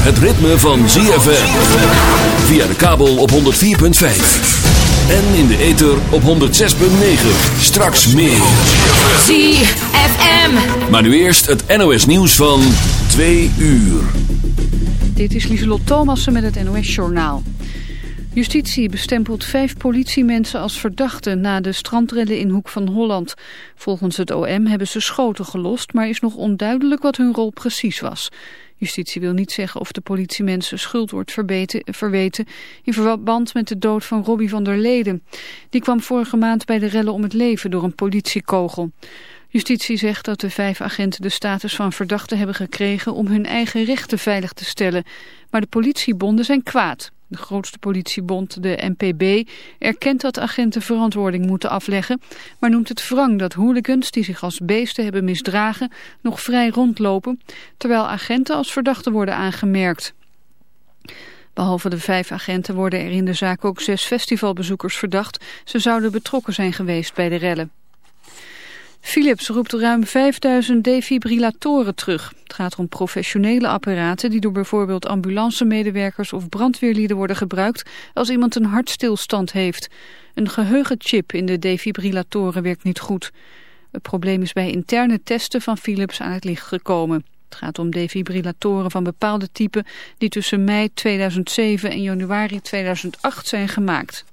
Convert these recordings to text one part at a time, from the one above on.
Het ritme van ZFM. Via de kabel op 104.5. En in de ether op 106.9. Straks meer. ZFM. Maar nu eerst het NOS nieuws van 2 uur. Dit is Lieselot Thomassen met het NOS Journaal. Justitie bestempelt vijf politiemensen als verdachten na de strandrellen in Hoek van Holland. Volgens het OM hebben ze schoten gelost, maar is nog onduidelijk wat hun rol precies was. Justitie wil niet zeggen of de politiemensen schuld wordt verbeten, verweten in verband met de dood van Robbie van der Leden. Die kwam vorige maand bij de rellen om het leven door een politiekogel. Justitie zegt dat de vijf agenten de status van verdachte hebben gekregen om hun eigen rechten veilig te stellen. Maar de politiebonden zijn kwaad. De grootste politiebond, de NPB, erkent dat agenten verantwoording moeten afleggen, maar noemt het wrang dat hooligans die zich als beesten hebben misdragen nog vrij rondlopen, terwijl agenten als verdachten worden aangemerkt. Behalve de vijf agenten worden er in de zaak ook zes festivalbezoekers verdacht. Ze zouden betrokken zijn geweest bij de rellen. Philips roept ruim 5000 defibrillatoren terug. Het gaat om professionele apparaten die door bijvoorbeeld ambulancemedewerkers of brandweerlieden worden gebruikt als iemand een hartstilstand heeft. Een geheugenchip in de defibrillatoren werkt niet goed. Het probleem is bij interne testen van Philips aan het licht gekomen. Het gaat om defibrillatoren van bepaalde typen die tussen mei 2007 en januari 2008 zijn gemaakt.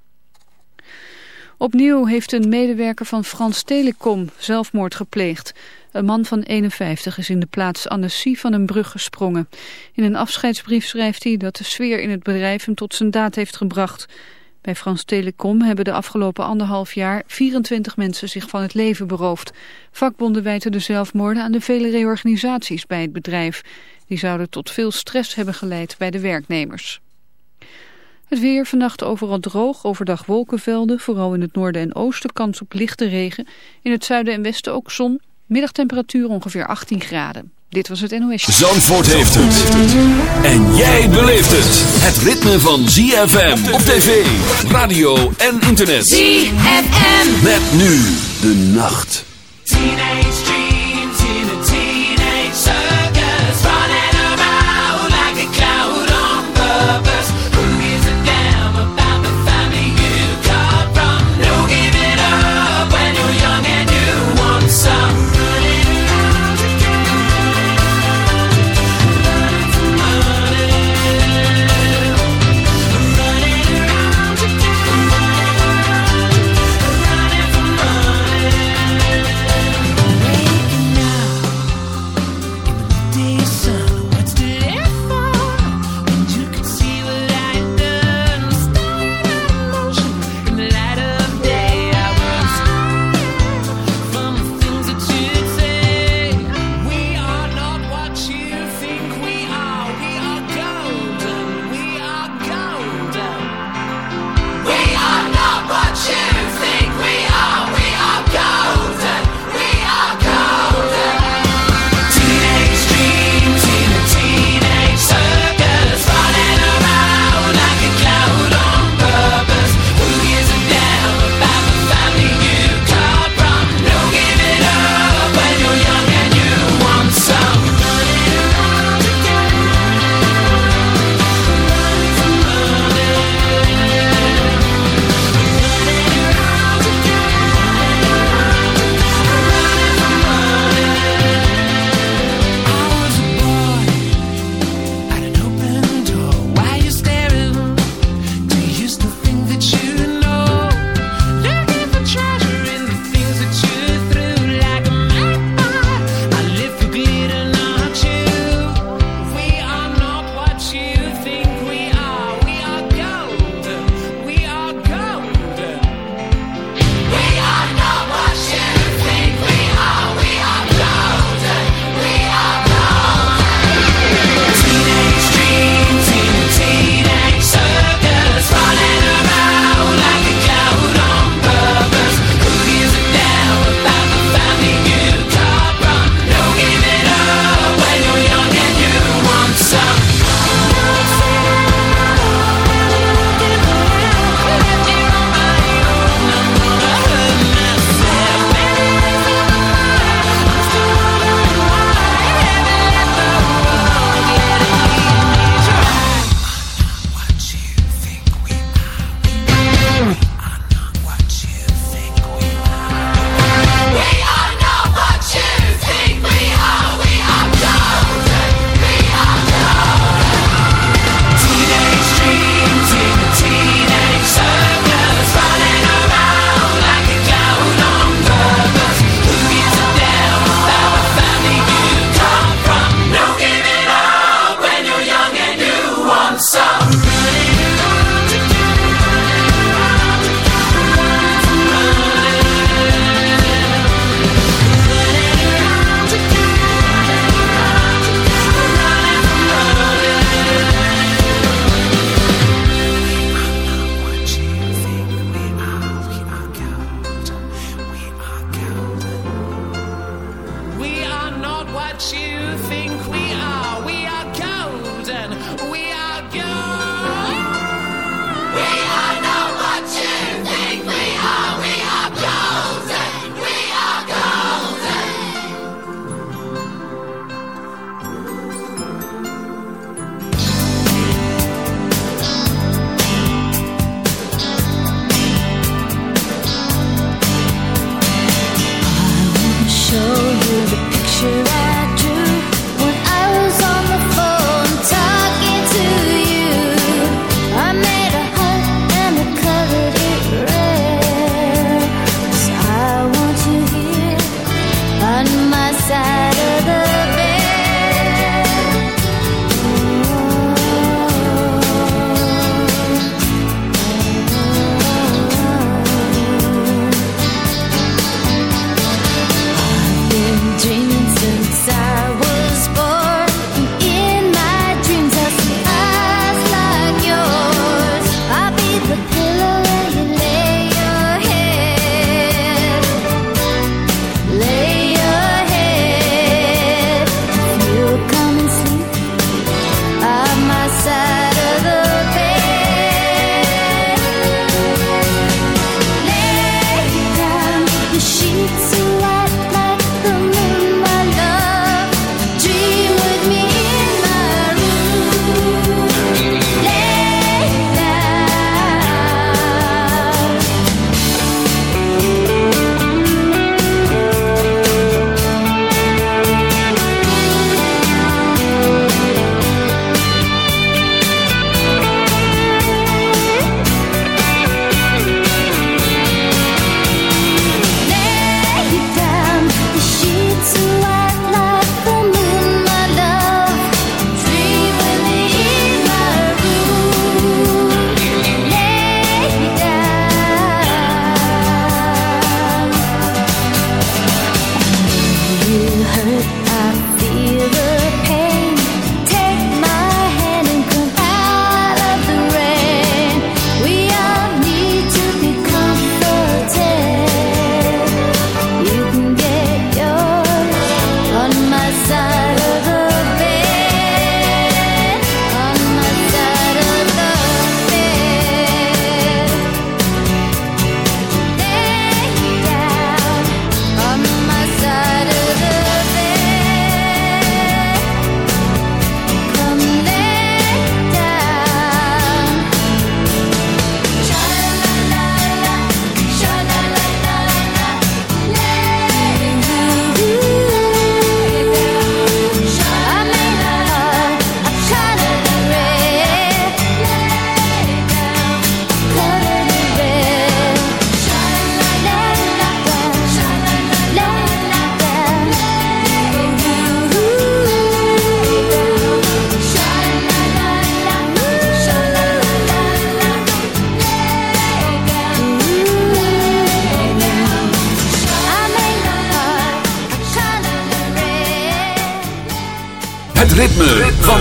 Opnieuw heeft een medewerker van Frans Telecom zelfmoord gepleegd. Een man van 51 is in de plaats Annecy van een brug gesprongen. In een afscheidsbrief schrijft hij dat de sfeer in het bedrijf hem tot zijn daad heeft gebracht. Bij Frans Telecom hebben de afgelopen anderhalf jaar 24 mensen zich van het leven beroofd. Vakbonden wijten de zelfmoorden aan de vele reorganisaties bij het bedrijf. Die zouden tot veel stress hebben geleid bij de werknemers. Het weer vannacht overal droog, overdag wolkenvelden, vooral in het noorden en oosten kans op lichte regen. In het zuiden en westen ook zon, middagtemperatuur ongeveer 18 graden. Dit was het NOS. Zandvoort heeft het. En jij beleeft het. Het ritme van ZFM op tv, radio en internet. ZFM. Met nu de nacht. Teenage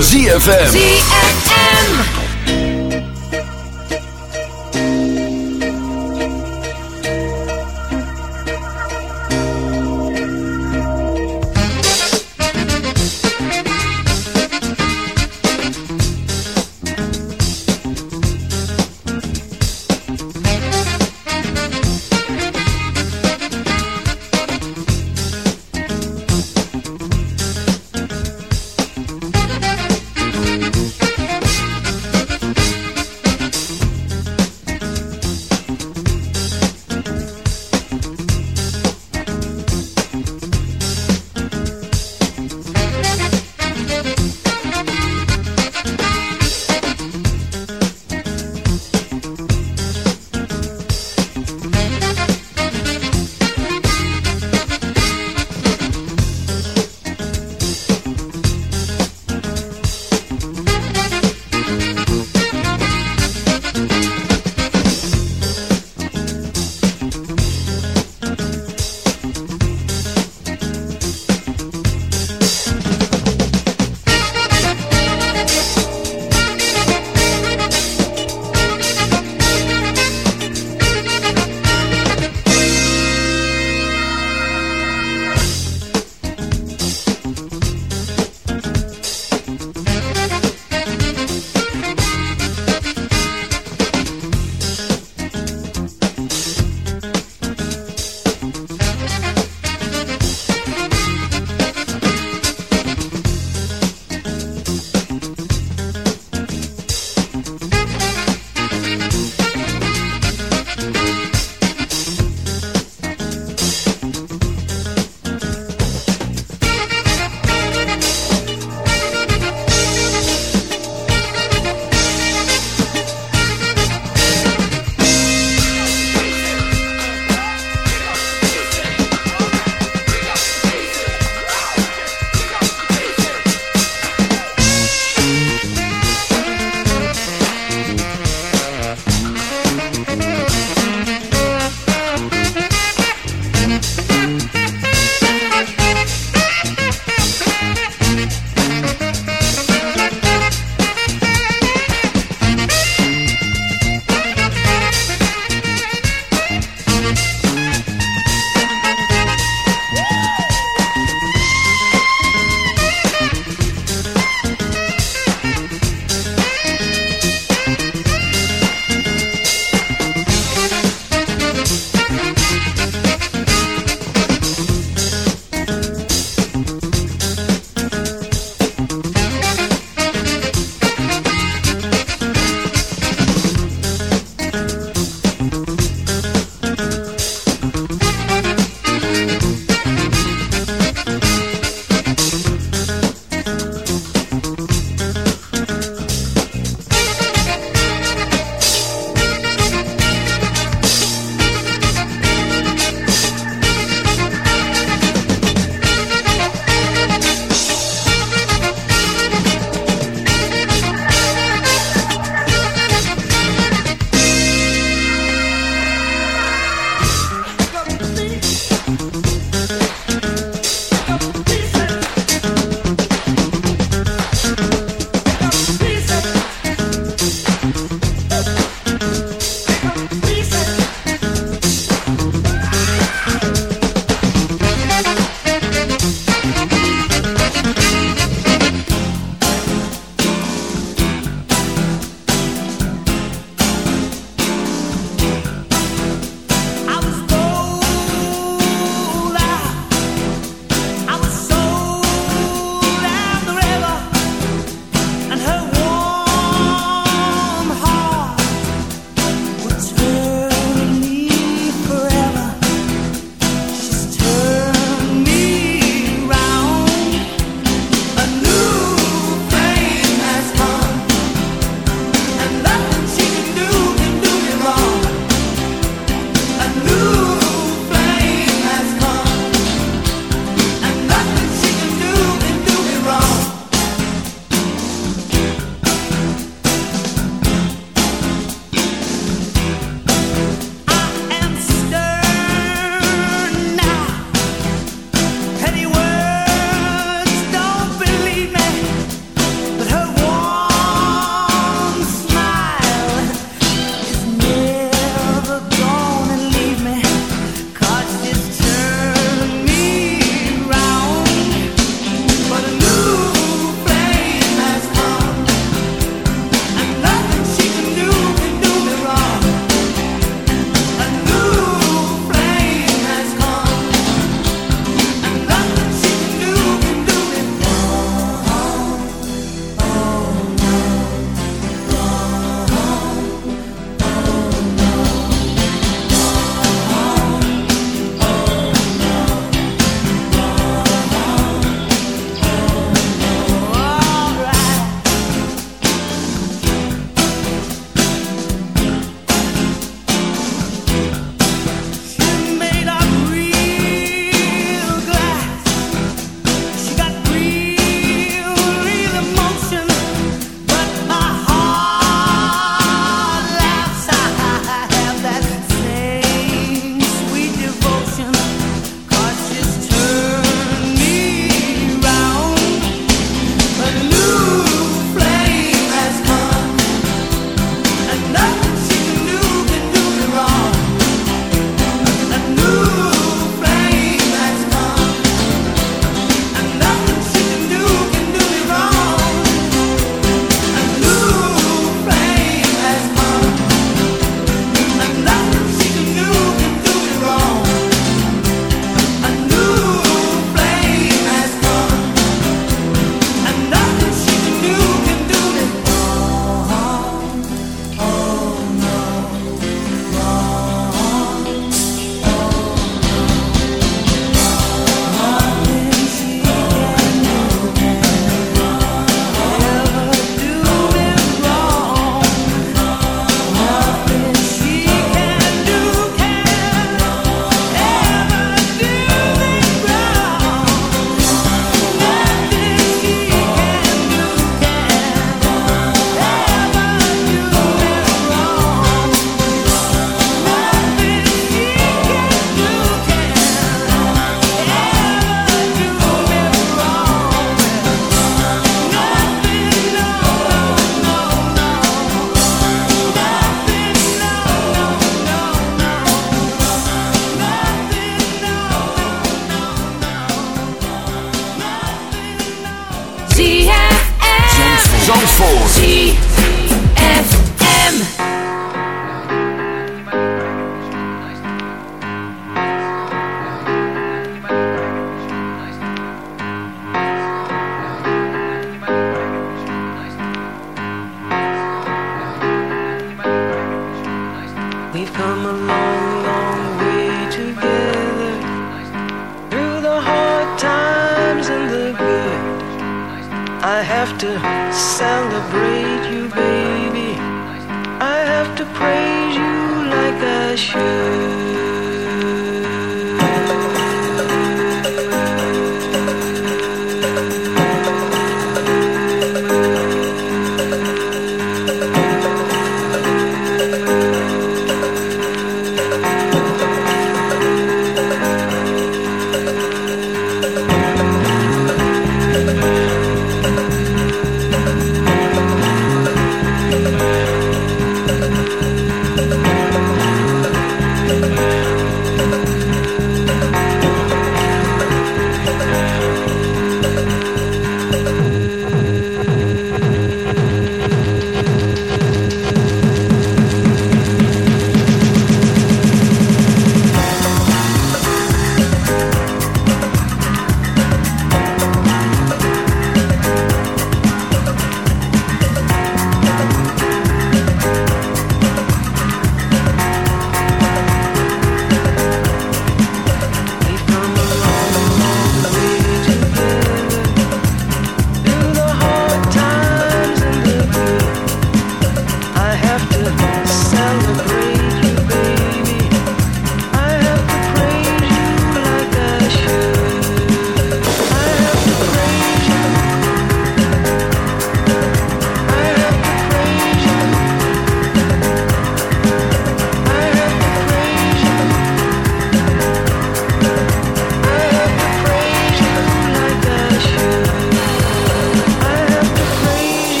ZFM. ZFM.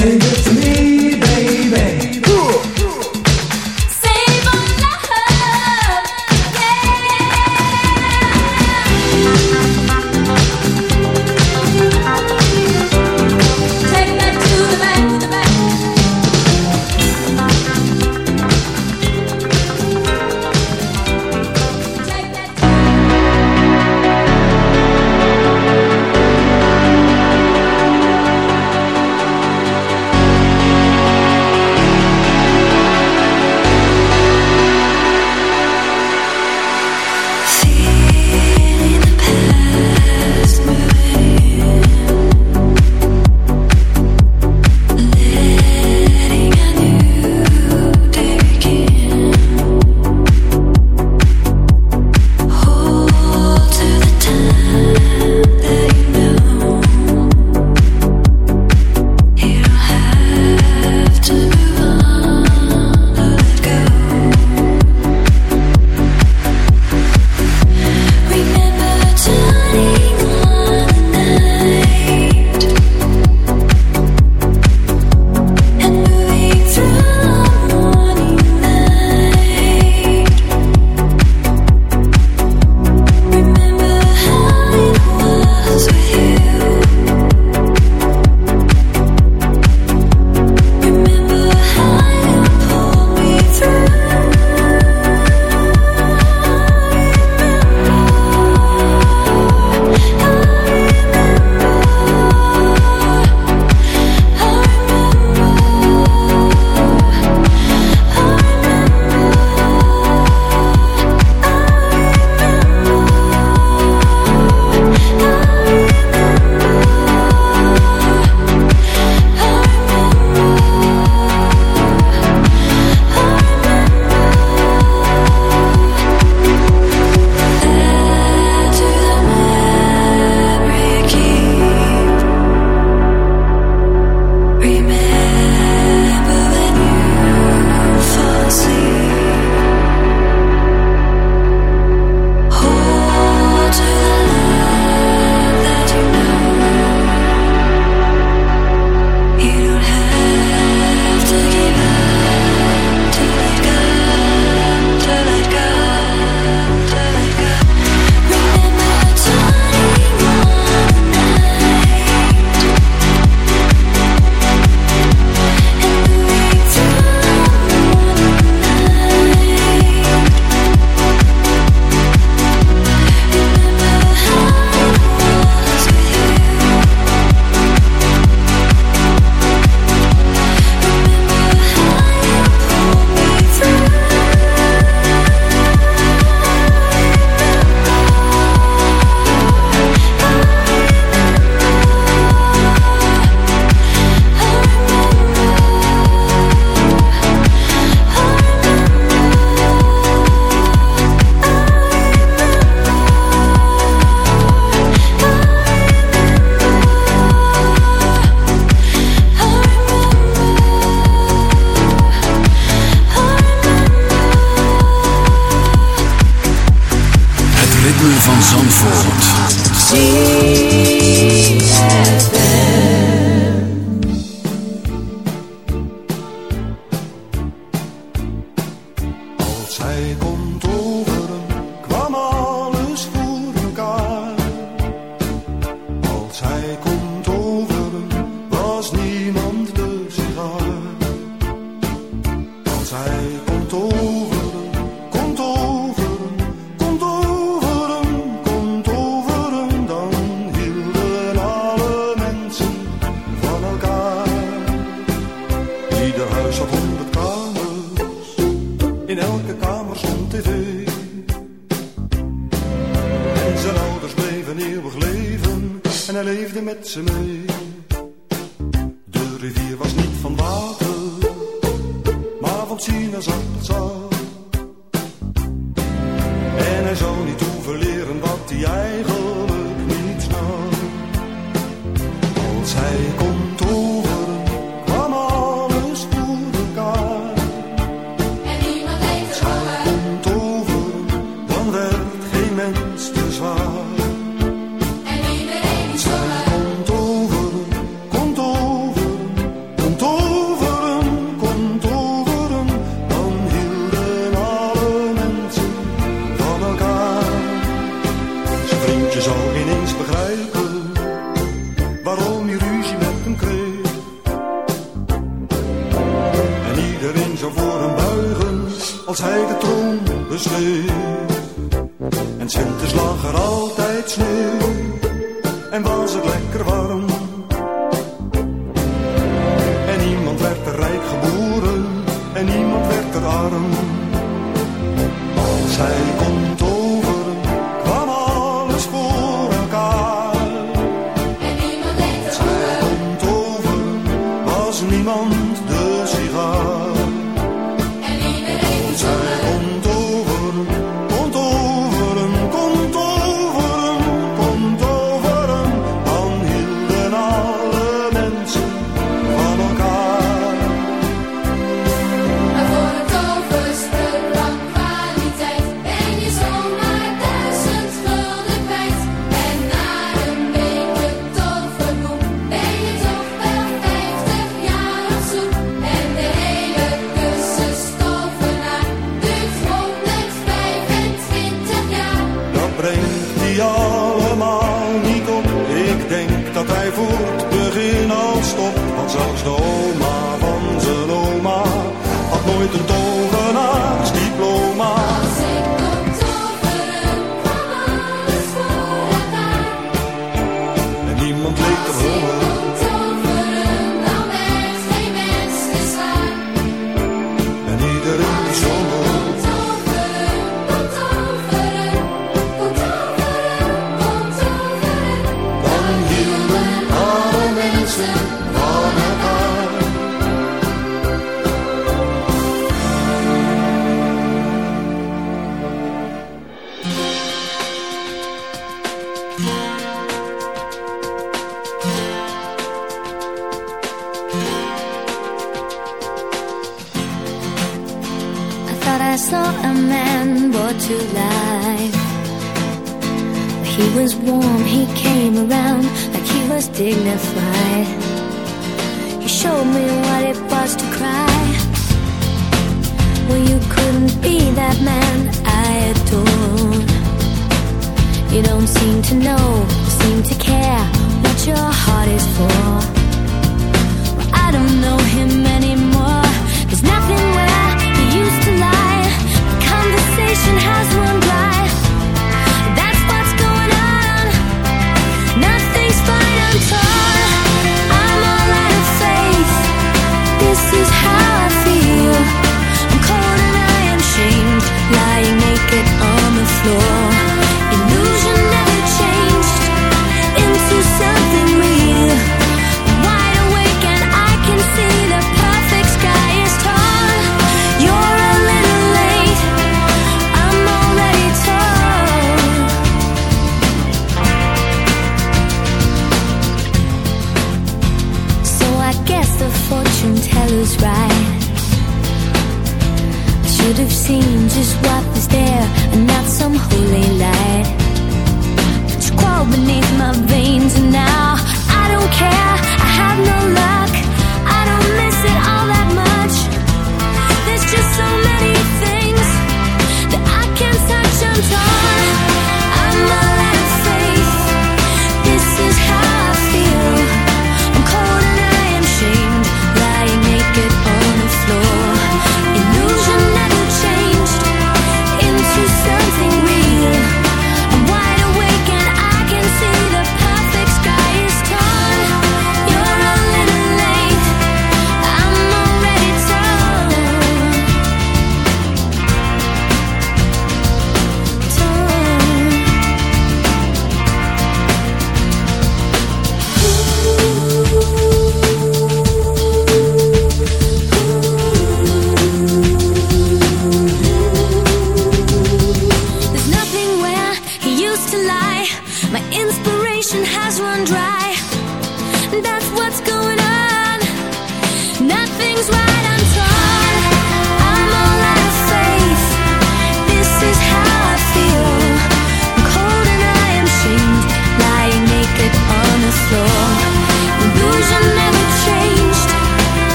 Say told me what it was to cry. Well, you couldn't be that man I adored You don't seem to know, seem to care What your heart is for. Well, I don't know him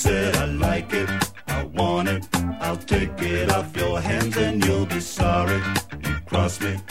said, I like it, I want it, I'll take it off your hands and you'll be sorry. You crossed me.